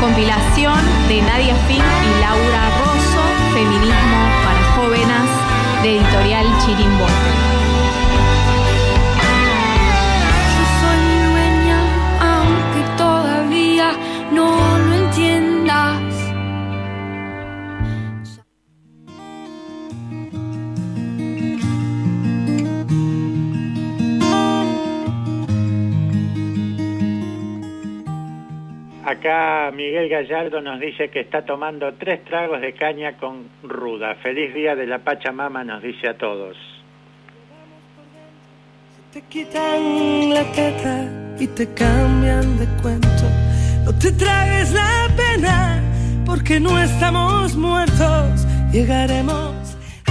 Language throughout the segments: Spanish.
Compilación de Nadia Fink y Laura Rosso, Feminismo para Jóvenes, de editorial Chirimbote. Acá Miguel Gallardo nos dice que está tomando tres tragos de caña con ruda. Feliz día de la Pachamama nos dice a todos. Te quitan la teta y te cambian de cuento. No te tragues la pena porque no estamos muertos. Llegaremos.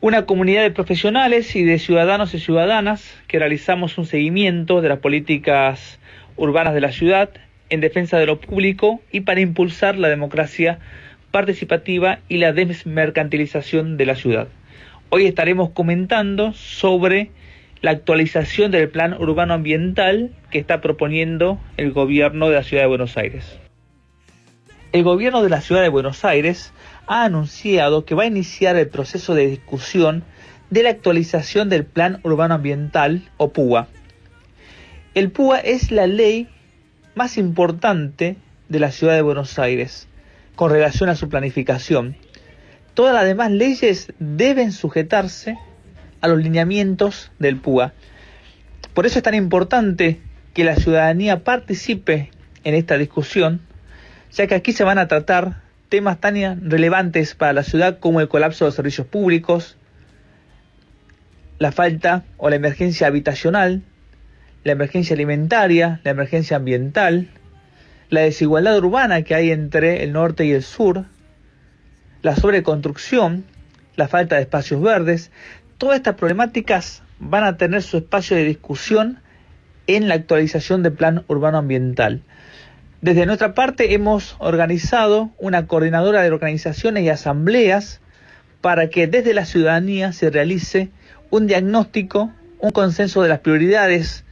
una comunidad de profesionales y de ciudadanos y ciudadanas que realizamos un seguimiento de las políticas urbanas de la ciudad en defensa de lo público y para impulsar la democracia participativa y la desmercantilización de la ciudad. Hoy estaremos comentando sobre la actualización del plan urbano ambiental que está proponiendo el gobierno de la ciudad de Buenos Aires. El gobierno de la ciudad de Buenos Aires ha anunciado que va a iniciar el proceso de discusión de la actualización del Plan Urbano Ambiental o PUA. El PUA es la ley más importante de la ciudad de Buenos Aires con relación a su planificación. Todas las demás leyes deben sujetarse a los lineamientos del PUA. Por eso es tan importante que la ciudadanía participe en esta discusión, ya que aquí se van a tratar temas tan relevantes para la ciudad como el colapso de los servicios públicos, la falta o la emergencia habitacional, la emergencia alimentaria, la emergencia ambiental, la desigualdad urbana que hay entre el norte y el sur, la sobreconstrucción, la falta de espacios verdes, todas estas problemáticas van a tener su espacio de discusión en la actualización del plan urbano ambiental. Desde nuestra parte hemos organizado una coordinadora de organizaciones y asambleas para que desde la ciudadanía se realice un diagnóstico, un consenso de las prioridades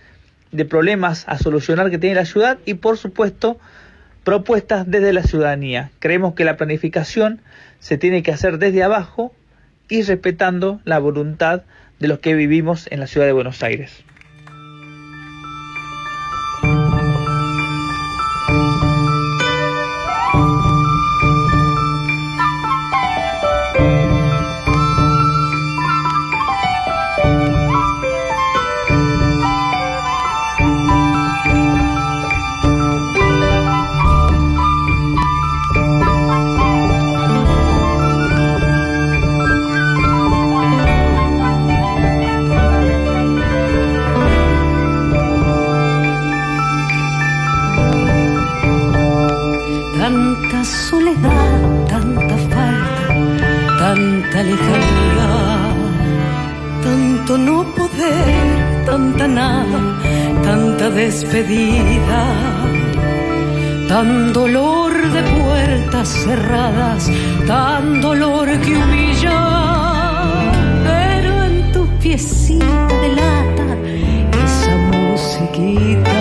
de problemas a solucionar que tiene la ciudad y por supuesto propuestas desde la ciudadanía. Creemos que la planificación se tiene que hacer desde abajo y respetando la voluntad de los que vivimos en la ciudad de Buenos Aires. Tan dolor de puertas cerradas, tan dolor que humilla, pero en tu piecita de lata, esa musiquita,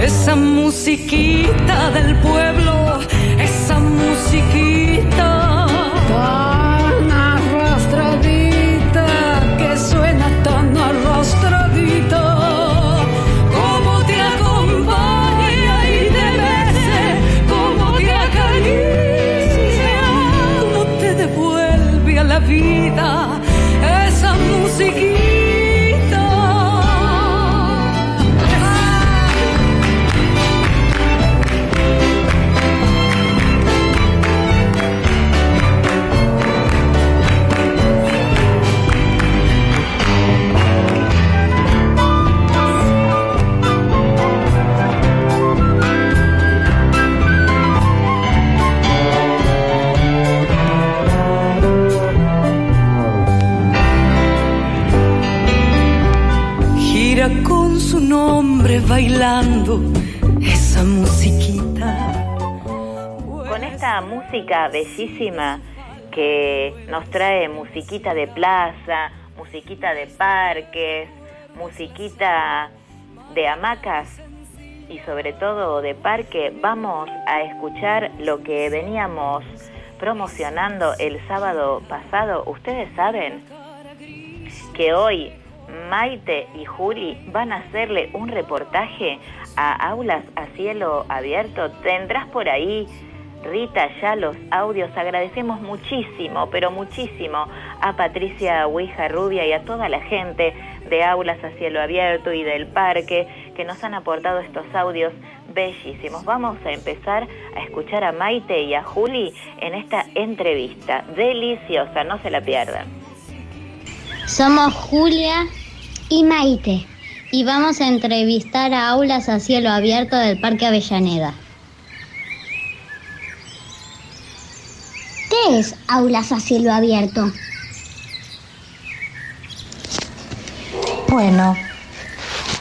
esa musiquita del pueblo, esa musiquita vida, esa música. Bailando esa musiquita. Con esta música bellísima que nos trae musiquita de plaza, musiquita de parques, musiquita de hamacas y sobre todo de parque, vamos a escuchar lo que veníamos promocionando el sábado pasado. Ustedes saben que hoy Maite y Juli van a hacerle un reportaje a aulas a cielo abierto. Tendrás por ahí Rita, ya los audios. Agradecemos muchísimo, pero muchísimo a Patricia Huija Rubia y a toda la gente de Aulas a Cielo Abierto y del Parque que nos han aportado estos audios bellísimos. Vamos a empezar a escuchar a Maite y a Juli en esta entrevista. Deliciosa, no se la pierdan. Somos Julia y Maite y vamos a entrevistar a Aulas a Cielo Abierto del Parque Avellaneda. ¿Qué es aulas a cielo abierto? Bueno,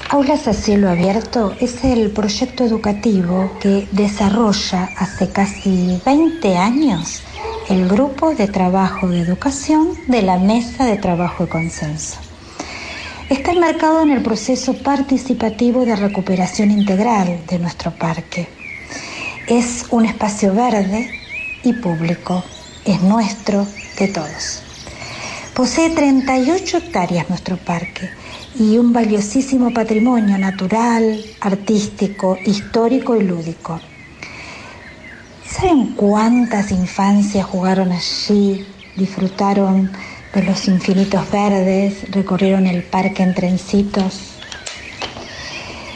Aulas a Cielo Abierto es el proyecto educativo que desarrolla hace casi 20 años el Grupo de Trabajo de Educación de la Mesa de Trabajo de Consenso. Está enmarcado en el proceso participativo de recuperación integral de nuestro parque. Es un espacio verde y público es nuestro de todos. Posee 38 hectáreas nuestro parque y un valiosísimo patrimonio natural, artístico, histórico y lúdico. ¿Saben cuántas infancias jugaron allí, disfrutaron de los infinitos verdes, recorrieron el parque en trencitos?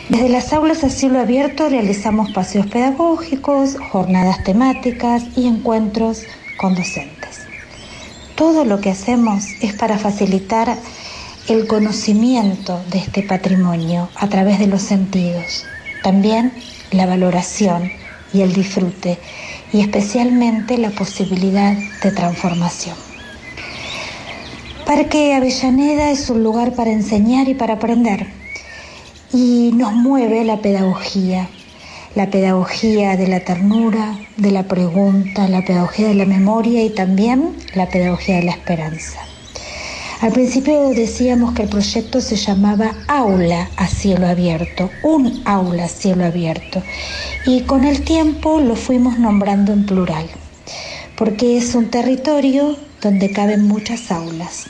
Desde las aulas a cielo abierto realizamos paseos pedagógicos, jornadas temáticas y encuentros con docentes. Todo lo que hacemos es para facilitar el conocimiento de este patrimonio a través de los sentidos, también la valoración y el disfrute y especialmente la posibilidad de transformación. Parque Avellaneda es un lugar para enseñar y para aprender y nos mueve la pedagogía, la pedagogía de la ternura, de la pregunta, la pedagogía de la memoria y también la pedagogía de la esperanza. Al principio decíamos que el proyecto se llamaba Aula a cielo abierto, un aula a cielo abierto, y con el tiempo lo fuimos nombrando en plural, porque es un territorio donde caben muchas aulas,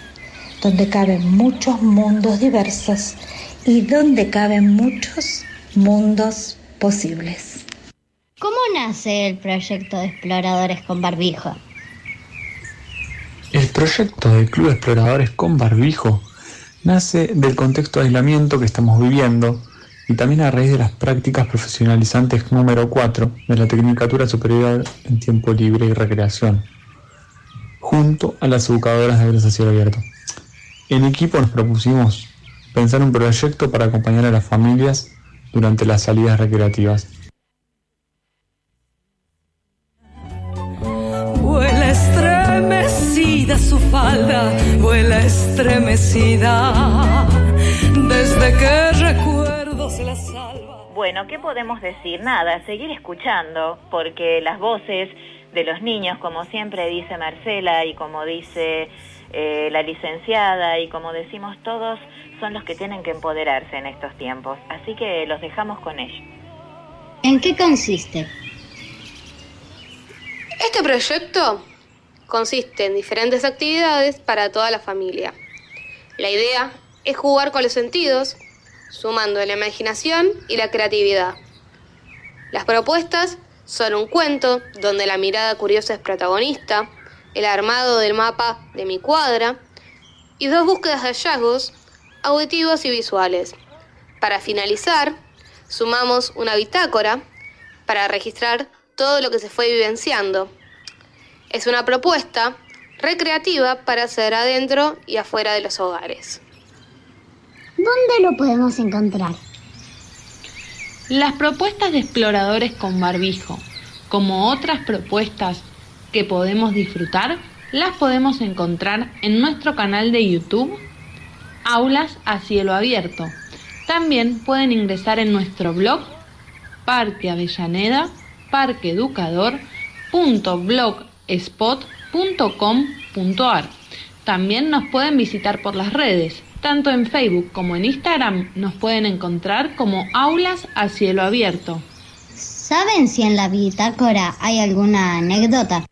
donde caben muchos mundos diversos y donde caben muchos mundos posibles. ¿Cómo nace el proyecto de Exploradores con Barbijo? Proyecto del Club Exploradores con Barbijo nace del contexto de aislamiento que estamos viviendo y también a raíz de las prácticas profesionalizantes número 4 de la Tecnicatura Superior en Tiempo Libre y Recreación, junto a las educadoras de a Cielo Abierto. En equipo nos propusimos pensar un proyecto para acompañar a las familias durante las salidas recreativas. Su falda, vuela estremecida, desde que recuerdo se la salva. Bueno, ¿qué podemos decir? Nada, seguir escuchando, porque las voces de los niños, como siempre dice Marcela y como dice eh, la licenciada y como decimos todos, son los que tienen que empoderarse en estos tiempos. Así que los dejamos con ellos. ¿En qué consiste? Este proyecto consiste en diferentes actividades para toda la familia. La idea es jugar con los sentidos, sumando la imaginación y la creatividad. Las propuestas son un cuento donde la mirada curiosa es protagonista, el armado del mapa de mi cuadra y dos búsquedas de hallazgos auditivos y visuales. Para finalizar, sumamos una bitácora para registrar todo lo que se fue vivenciando. Es una propuesta recreativa para hacer adentro y afuera de los hogares. ¿Dónde lo podemos encontrar? Las propuestas de exploradores con barbijo, como otras propuestas que podemos disfrutar, las podemos encontrar en nuestro canal de YouTube Aulas a cielo abierto. También pueden ingresar en nuestro blog Parque Avellaneda, parqueeducador.blogspot.com.ar. También nos pueden visitar por las redes, tanto en Facebook como en Instagram nos pueden encontrar como Aulas a Cielo Abierto. ¿Saben si en la bitácora hay alguna anécdota?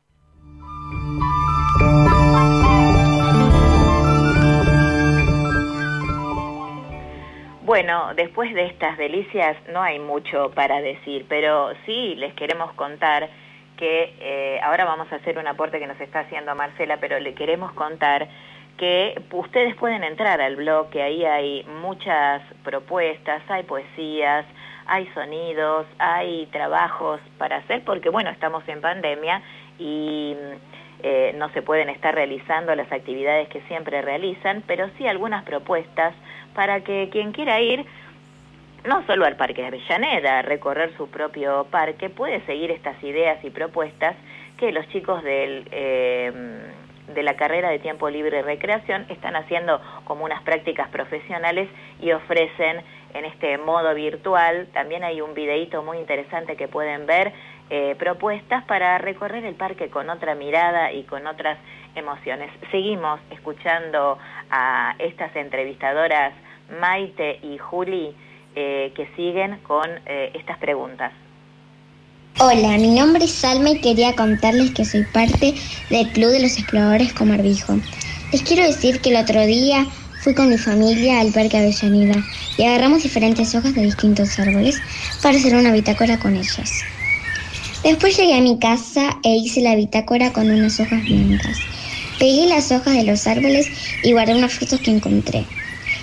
Bueno, después de estas delicias no hay mucho para decir, pero sí les queremos contar que eh, ahora vamos a hacer un aporte que nos está haciendo Marcela, pero le queremos contar que ustedes pueden entrar al blog, que ahí hay muchas propuestas, hay poesías, hay sonidos, hay trabajos para hacer, porque bueno, estamos en pandemia y eh, no se pueden estar realizando las actividades que siempre realizan, pero sí algunas propuestas para que quien quiera ir, no solo al Parque de Avellaneda, recorrer su propio parque, puede seguir estas ideas y propuestas que los chicos del... Eh, de la carrera de tiempo libre y recreación están haciendo como unas prácticas profesionales y ofrecen en este modo virtual, también hay un videíto muy interesante que pueden ver, eh, propuestas para recorrer el parque con otra mirada y con otras emociones. Seguimos escuchando a estas entrevistadoras Maite y Juli eh, que siguen con eh, estas preguntas. Hola, mi nombre es Salma y quería contarles que soy parte del Club de los Exploradores con Barbijo. Les quiero decir que el otro día fui con mi familia al Parque Avellaneda y agarramos diferentes hojas de distintos árboles para hacer una bitácora con ellas. Después llegué a mi casa e hice la bitácora con unas hojas blancas. Pegué las hojas de los árboles y guardé unas fotos que encontré.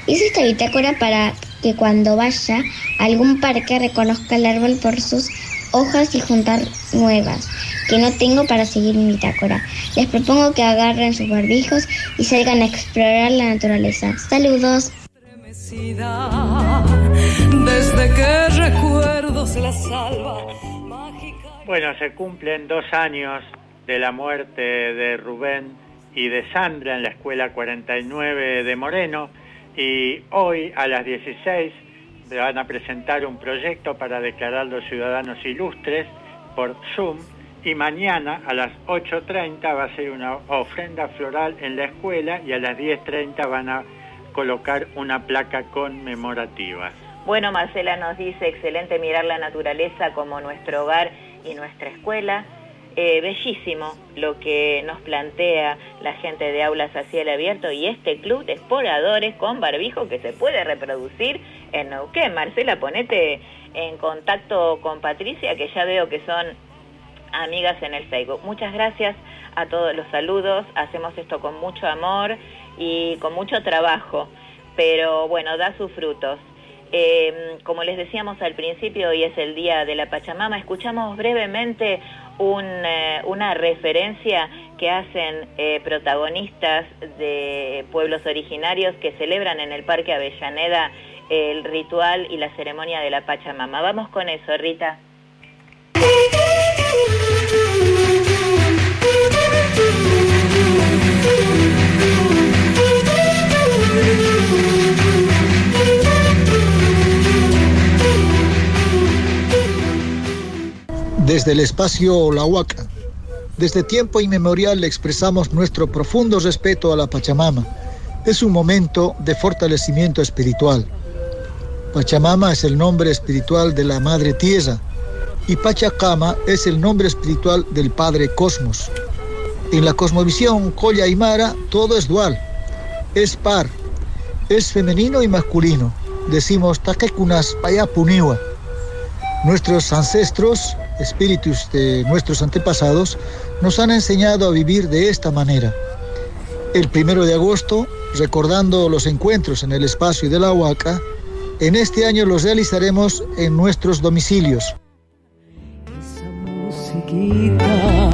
Hice esta bitácora para que cuando vaya a algún parque reconozca el árbol por sus hojas y juntar nuevas que no tengo para seguir mi bitácora. Les propongo que agarren sus barbijos y salgan a explorar la naturaleza. Saludos. Desde que recuerdo se la salva. Bueno, se cumplen dos años de la muerte de Rubén y de Sandra en la escuela 49 de Moreno y hoy a las 16 van a presentar un proyecto para declarar los ciudadanos ilustres por Zoom y mañana a las 8.30 va a ser una ofrenda floral en la escuela y a las 10.30 van a colocar una placa conmemorativa. Bueno, Marcela nos dice, excelente mirar la naturaleza como nuestro hogar y nuestra escuela. Eh, bellísimo lo que nos plantea la gente de Aulas a Cielo Abierto y este club de exploradores con barbijo que se puede reproducir en Neuquén. Marcela, ponete en contacto con Patricia, que ya veo que son amigas en el Facebook. Muchas gracias a todos los saludos, hacemos esto con mucho amor y con mucho trabajo, pero bueno, da sus frutos. Eh, como les decíamos al principio, hoy es el día de la Pachamama. Escuchamos brevemente eh, una referencia que hacen eh, protagonistas de pueblos originarios que celebran en el Parque Avellaneda el ritual y la ceremonia de la Pachamama. Vamos con eso, Rita. Desde el espacio La Huaca, desde tiempo inmemorial expresamos nuestro profundo respeto a la Pachamama. Es un momento de fortalecimiento espiritual. Pachamama es el nombre espiritual de la Madre Tierra y Pachacama es el nombre espiritual del Padre Cosmos. En la cosmovisión Koya Aymara todo es dual, es par, es femenino y masculino. Decimos Takekunas Payapuniwa. Nuestros ancestros espíritus de nuestros antepasados nos han enseñado a vivir de esta manera. El primero de agosto, recordando los encuentros en el espacio de la Huaca, en este año los realizaremos en nuestros domicilios. Esa musiquita,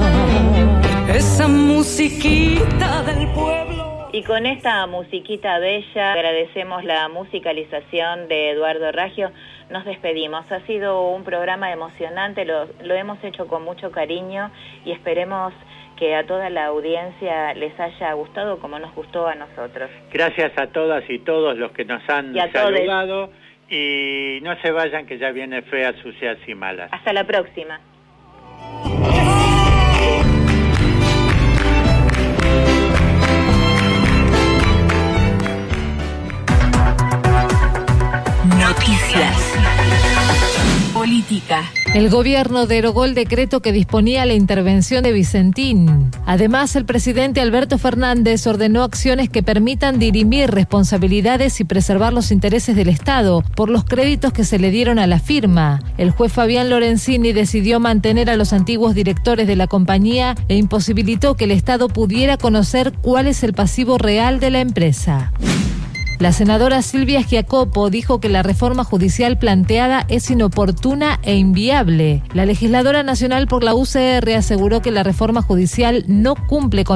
esa musiquita del pueblo. Y con esta musiquita bella agradecemos la musicalización de Eduardo Raggio nos despedimos. Ha sido un programa emocionante, lo, hemos hecho con mucho cariño y esperemos que a toda la audiencia les haya gustado como nos gustó a nosotros. Gracias a todas y todos los que nos han saludado y no se vayan que ya viene feas, sucias y malas. Hasta la próxima. El gobierno derogó el decreto que disponía la intervención de Vicentín. Además, el presidente Alberto Fernández ordenó acciones que permitan dirimir responsabilidades y preservar los intereses del Estado por los créditos que se le dieron a la firma. El juez Fabián Lorenzini decidió mantener a los antiguos directores de la compañía e imposibilitó que el Estado pudiera conocer cuál es el pasivo real de la empresa. La senadora Silvia Giacopo dijo que la reforma judicial planteada es inoportuna e inviable. La legisladora nacional por la UCR aseguró que la reforma judicial no cumple con